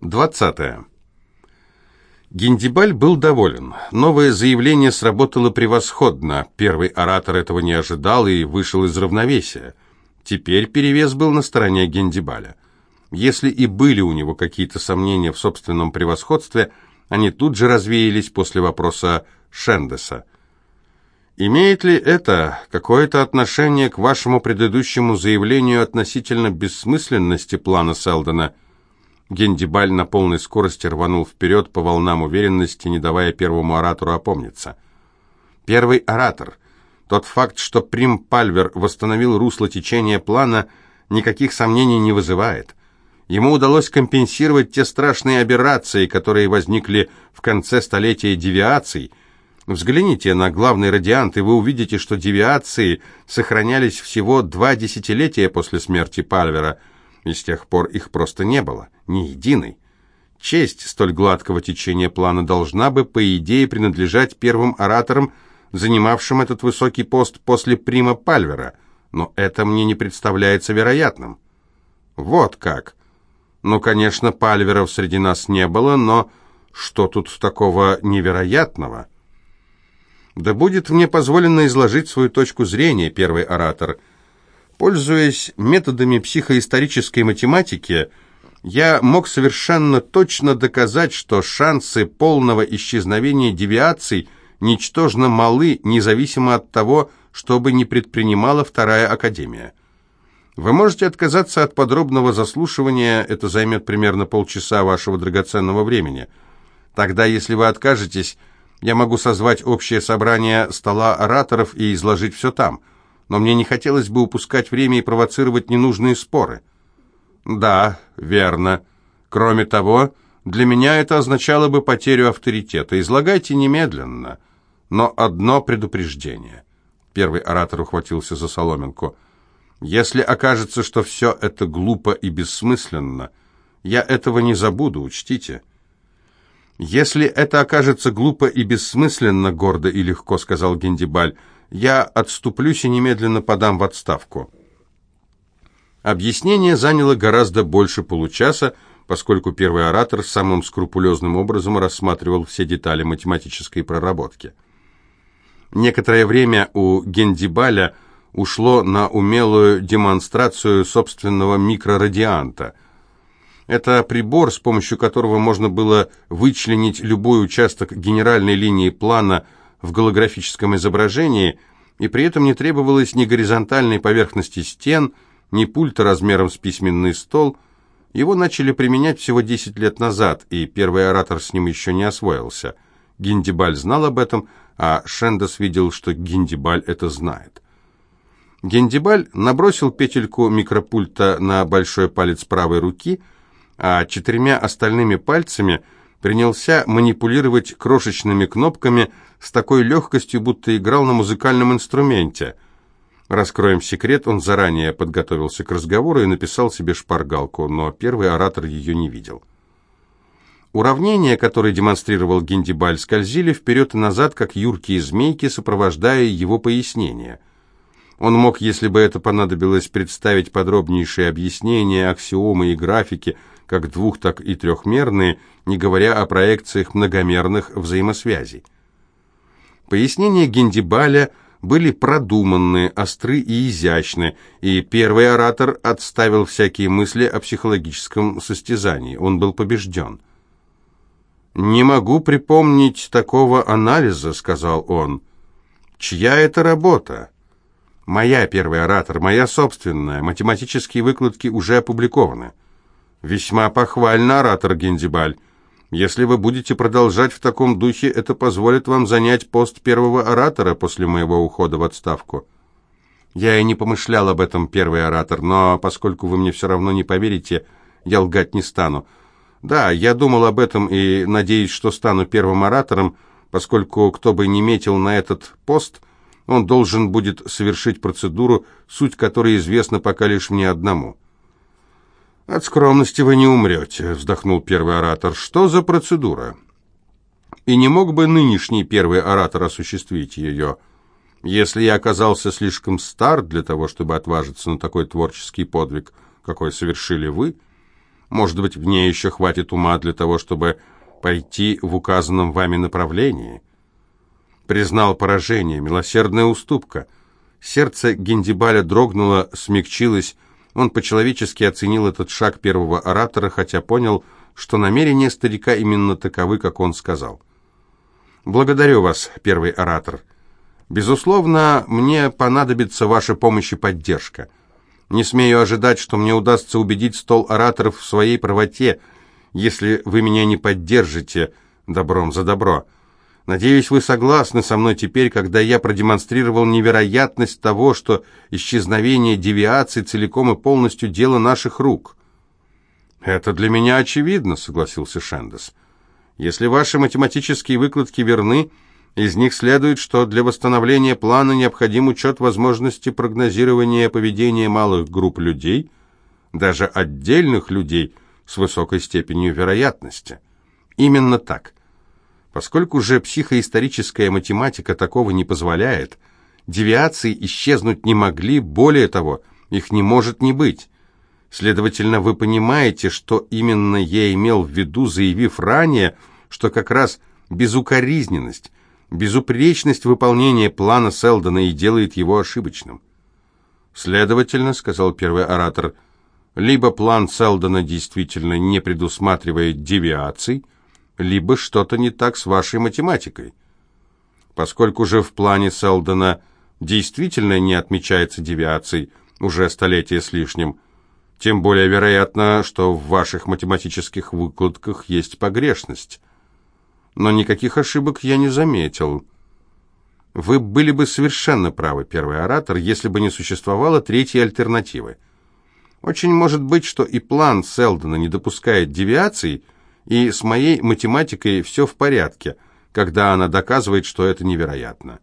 20. Гендибаль был доволен. Новое заявление сработало превосходно. Первый оратор этого не ожидал и вышел из равновесия. Теперь перевес был на стороне Гендибаля. Если и были у него какие-то сомнения в собственном превосходстве, они тут же развеялись после вопроса Шендеса. «Имеет ли это какое-то отношение к вашему предыдущему заявлению относительно бессмысленности плана Селдона?» Гендибаль на полной скорости рванул вперед по волнам уверенности, не давая первому оратору опомниться. Первый оратор. Тот факт, что Прим Пальвер восстановил русло течения плана, никаких сомнений не вызывает. Ему удалось компенсировать те страшные аберрации, которые возникли в конце столетия девиаций. Взгляните на главный радиант, и вы увидите, что девиации сохранялись всего два десятилетия после смерти Пальвера – и с тех пор их просто не было, ни единой. Честь столь гладкого течения плана должна бы, по идее, принадлежать первым ораторам, занимавшим этот высокий пост после Прима Пальвера, но это мне не представляется вероятным. Вот как. Ну, конечно, Пальверов среди нас не было, но что тут такого невероятного? Да будет мне позволено изложить свою точку зрения, первый оратор – Пользуясь методами психоисторической математики, я мог совершенно точно доказать, что шансы полного исчезновения девиаций ничтожно малы, независимо от того, что бы ни предпринимала Вторая Академия. Вы можете отказаться от подробного заслушивания, это займет примерно полчаса вашего драгоценного времени. Тогда, если вы откажетесь, я могу созвать общее собрание стола ораторов и изложить все там – но мне не хотелось бы упускать время и провоцировать ненужные споры. Да, верно. Кроме того, для меня это означало бы потерю авторитета. Излагайте немедленно. Но одно предупреждение. Первый оратор ухватился за соломинку. Если окажется, что все это глупо и бессмысленно, я этого не забуду, учтите. Если это окажется глупо и бессмысленно, гордо и легко, сказал Гендибаль, — я отступлюсь и немедленно подам в отставку. Объяснение заняло гораздо больше получаса, поскольку первый оратор самым скрупулезным образом рассматривал все детали математической проработки. Некоторое время у Гендибаля ушло на умелую демонстрацию собственного микрорадианта. Это прибор, с помощью которого можно было вычленить любой участок генеральной линии плана – в голографическом изображении, и при этом не требовалось ни горизонтальной поверхности стен, ни пульта размером с письменный стол. Его начали применять всего 10 лет назад, и первый оратор с ним еще не освоился. Гиндибаль знал об этом, а Шендес видел, что Гиндибаль это знает. Гендибаль набросил петельку микропульта на большой палец правой руки, а четырьмя остальными пальцами принялся манипулировать крошечными кнопками, с такой легкостью, будто играл на музыкальном инструменте. Раскроем секрет, он заранее подготовился к разговору и написал себе шпаргалку, но первый оратор ее не видел. Уравнения, которые демонстрировал Гендибаль, скользили вперед и назад, как юркие змейки, сопровождая его пояснения. Он мог, если бы это понадобилось, представить подробнейшие объяснения, аксиомы и графики, как двух, так и трехмерные, не говоря о проекциях многомерных взаимосвязей. Пояснения Гендибаля были продуманны, остры и изящны, и первый оратор отставил всякие мысли о психологическом состязании. Он был побежден. «Не могу припомнить такого анализа», — сказал он. «Чья это работа?» «Моя, первый оратор, моя собственная. Математические выкладки уже опубликованы». «Весьма похвально, оратор Гендибаль. Если вы будете продолжать в таком духе, это позволит вам занять пост первого оратора после моего ухода в отставку. Я и не помышлял об этом, первый оратор, но поскольку вы мне все равно не поверите, я лгать не стану. Да, я думал об этом и надеюсь, что стану первым оратором, поскольку кто бы не метил на этот пост, он должен будет совершить процедуру, суть которой известна пока лишь мне одному. «От скромности вы не умрете», — вздохнул первый оратор. «Что за процедура?» «И не мог бы нынешний первый оратор осуществить ее?» «Если я оказался слишком стар для того, чтобы отважиться на такой творческий подвиг, какой совершили вы, Может быть, в ней еще хватит ума для того, чтобы пойти в указанном вами направлении. Признал поражение, милосердная уступка. Сердце Гендибаля дрогнуло, смягчилось. Он по-человечески оценил этот шаг первого оратора, хотя понял, что намерения старика именно таковы, как он сказал. «Благодарю вас, первый оратор. Безусловно, мне понадобится ваша помощь и поддержка. Не смею ожидать, что мне удастся убедить стол ораторов в своей правоте, если вы меня не поддержите добром за добро. Надеюсь, вы согласны со мной теперь, когда я продемонстрировал невероятность того, что исчезновение девиаций целиком и полностью дело наших рук». «Это для меня очевидно», — согласился Шендес. «Если ваши математические выкладки верны, из них следует, что для восстановления плана необходим учет возможности прогнозирования поведения малых групп людей, даже отдельных людей с высокой степенью вероятности. Именно так. Поскольку же психоисторическая математика такого не позволяет, девиации исчезнуть не могли, более того, их не может не быть. Следовательно, вы понимаете, что именно я имел в виду, заявив ранее, что как раз безукоризненность, безупречность выполнения плана Селдона и делает его ошибочным. Следовательно, сказал первый оратор, либо план Селдона действительно не предусматривает девиаций, либо что-то не так с вашей математикой. Поскольку же в плане Селдона действительно не отмечается девиаций уже столетия с лишним, тем более вероятно, что в ваших математических выкладках есть погрешность. Но никаких ошибок я не заметил. Вы были бы совершенно правы, первый оратор, если бы не существовало третьей альтернативы. Очень может быть, что и план Селдона не допускает девиаций, и с моей математикой все в порядке, когда она доказывает, что это невероятно.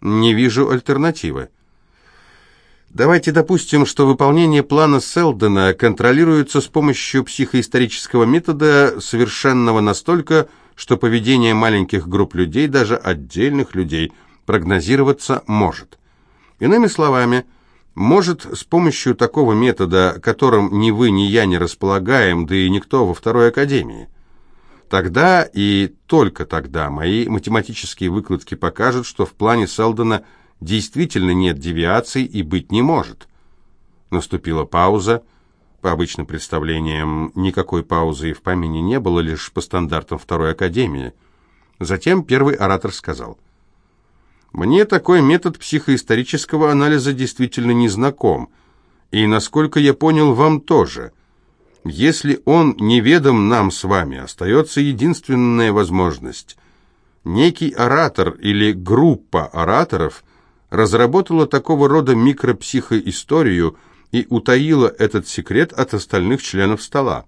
Не вижу альтернативы. Давайте допустим, что выполнение плана Селдена контролируется с помощью психоисторического метода, совершенного настолько, что поведение маленьких групп людей, даже отдельных людей, прогнозироваться может. Иными словами, может с помощью такого метода, которым ни вы, ни я не располагаем, да и никто во второй академии. Тогда и только тогда мои математические выкладки покажут, что в плане Селдона – действительно нет девиаций и быть не может. Наступила пауза. По обычным представлениям никакой паузы и в помине не было, лишь по стандартам Второй Академии. Затем первый оратор сказал, «Мне такой метод психоисторического анализа действительно не знаком, и, насколько я понял, вам тоже. Если он неведом нам с вами, остается единственная возможность. Некий оратор или группа ораторов – разработала такого рода микропсихоисторию и утаила этот секрет от остальных членов стола.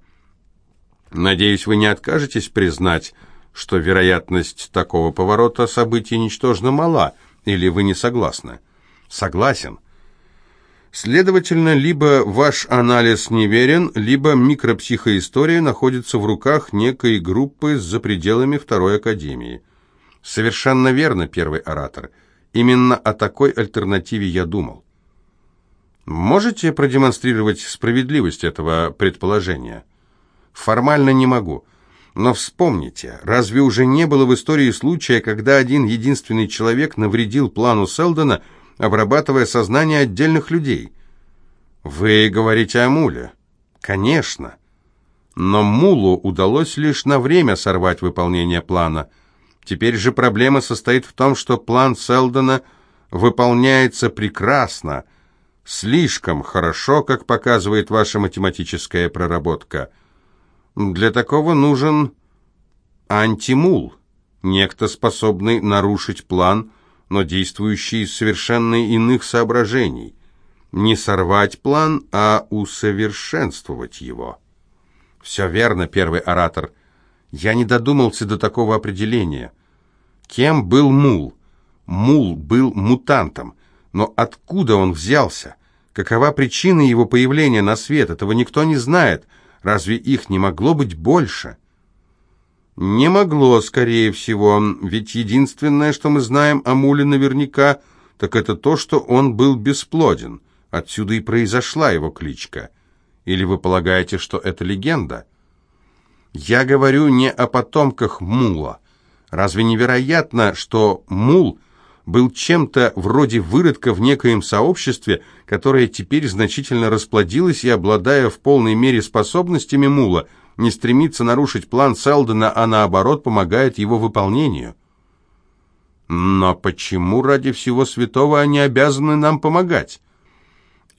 Надеюсь, вы не откажетесь признать, что вероятность такого поворота событий ничтожно мала, или вы не согласны? Согласен. Следовательно, либо ваш анализ неверен, либо микропсихоистория находится в руках некой группы за пределами Второй Академии. Совершенно верно, первый оратор – Именно о такой альтернативе я думал. Можете продемонстрировать справедливость этого предположения? Формально не могу. Но вспомните, разве уже не было в истории случая, когда один единственный человек навредил плану Селдона, обрабатывая сознание отдельных людей? Вы говорите о Муле? Конечно. Но Мулу удалось лишь на время сорвать выполнение плана – Теперь же проблема состоит в том, что план Селдона выполняется прекрасно, слишком хорошо, как показывает ваша математическая проработка. Для такого нужен антимул, некто способный нарушить план, но действующий из совершенно иных соображений. Не сорвать план, а усовершенствовать его. Все верно, первый оратор – я не додумался до такого определения. Кем был Мул? Мул был мутантом. Но откуда он взялся? Какова причина его появления на свет? Этого никто не знает. Разве их не могло быть больше? Не могло, скорее всего, ведь единственное, что мы знаем о Муле наверняка, так это то, что он был бесплоден. Отсюда и произошла его кличка. Или вы полагаете, что это легенда? Я говорю не о потомках Мула. Разве невероятно, что Мул был чем-то вроде выродка в некоем сообществе, которое теперь значительно расплодилось и, обладая в полной мере способностями Мула, не стремится нарушить план Селдона, а наоборот помогает его выполнению? Но почему ради всего святого они обязаны нам помогать?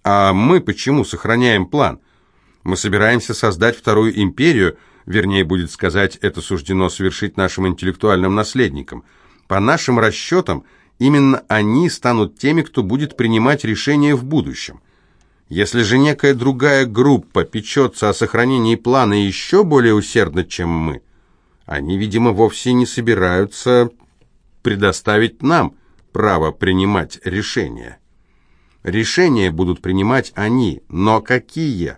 А мы почему сохраняем план? Мы собираемся создать вторую империю, вернее, будет сказать, это суждено совершить нашим интеллектуальным наследникам. По нашим расчетам, именно они станут теми, кто будет принимать решения в будущем. Если же некая другая группа печется о сохранении плана еще более усердно, чем мы, они, видимо, вовсе не собираются предоставить нам право принимать решения. Решения будут принимать они, но какие?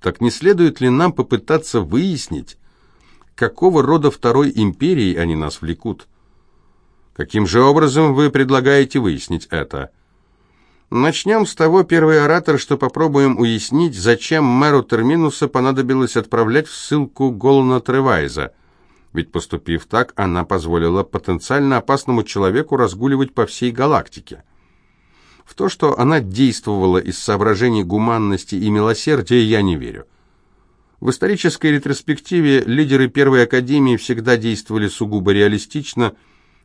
Так не следует ли нам попытаться выяснить, какого рода второй империи они нас влекут? Каким же образом вы предлагаете выяснить это? Начнем с того, первый оратор, что попробуем уяснить, зачем мэру Терминуса понадобилось отправлять в ссылку Голана Тревайза – ведь поступив так, она позволила потенциально опасному человеку разгуливать по всей галактике. В то, что она действовала из соображений гуманности и милосердия, я не верю. В исторической ретроспективе лидеры Первой Академии всегда действовали сугубо реалистично.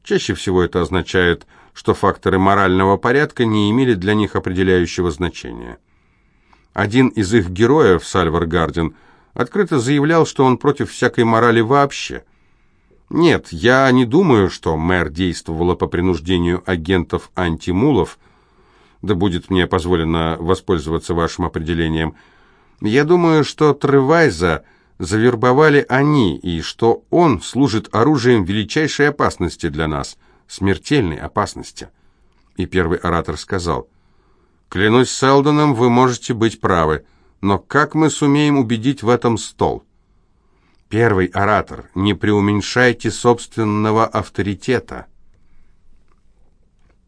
Чаще всего это означает, что факторы морального порядка не имели для них определяющего значения. Один из их героев, Сальвар Гардин, открыто заявлял, что он против всякой морали вообще – нет, я не думаю, что мэр действовала по принуждению агентов антимулов. Да будет мне позволено воспользоваться вашим определением. Я думаю, что Тревайза завербовали они, и что он служит оружием величайшей опасности для нас, смертельной опасности. И первый оратор сказал, «Клянусь Селдоном, вы можете быть правы, но как мы сумеем убедить в этом стол?» Первый оратор, не преуменьшайте собственного авторитета.